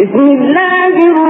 بسم الله الرحمن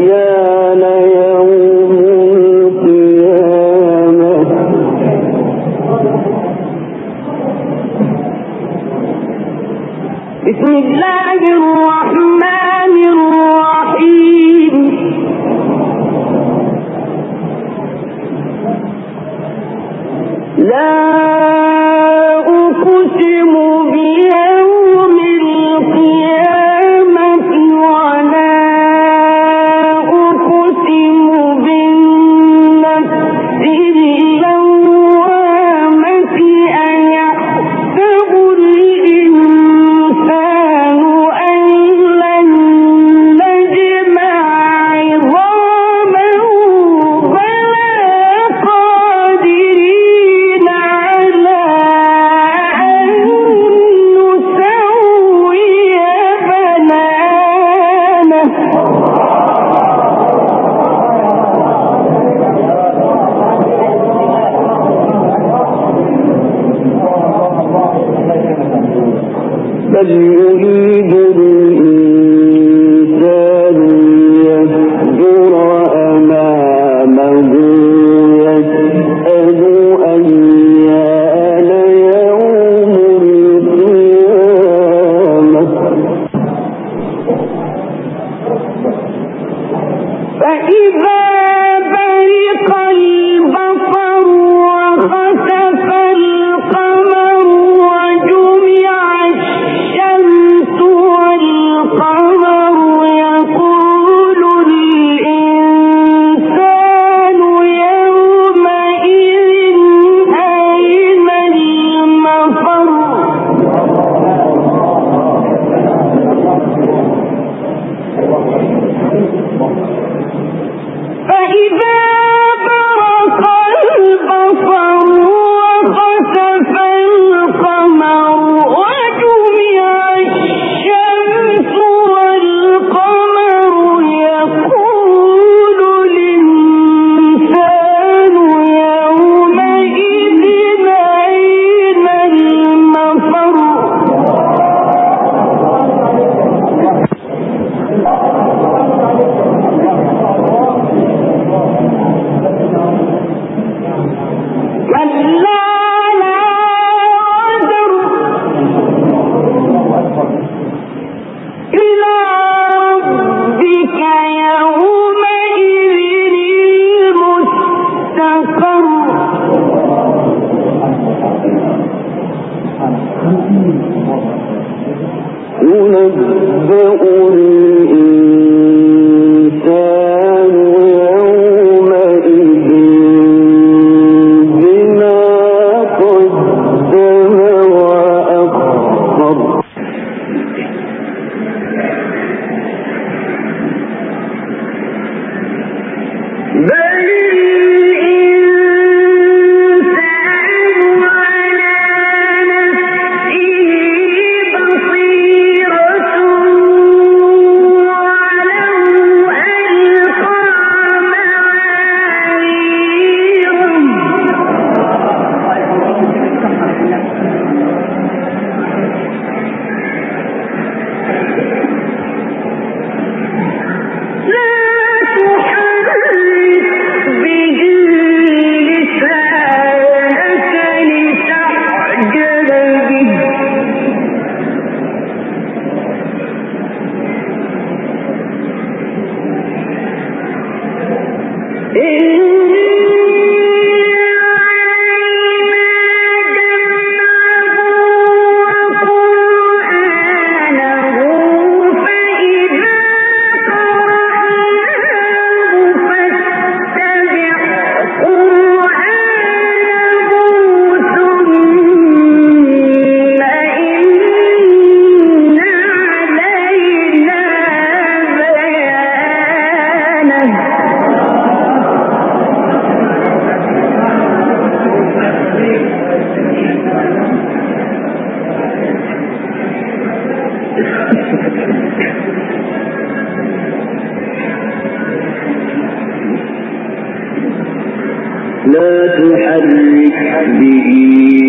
لا أقسم بها even فَإِذَا بَرَقَ الْبَصَرُ وَخَسَفَ الْقَمَرُ به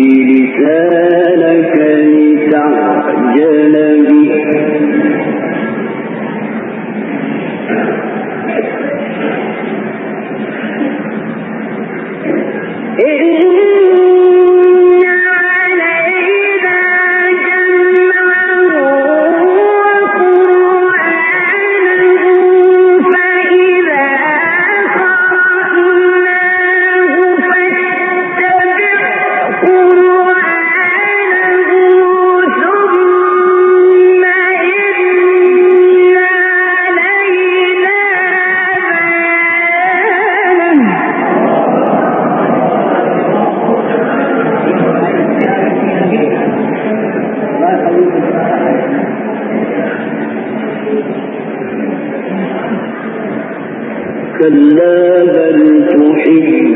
كلا بل تحبون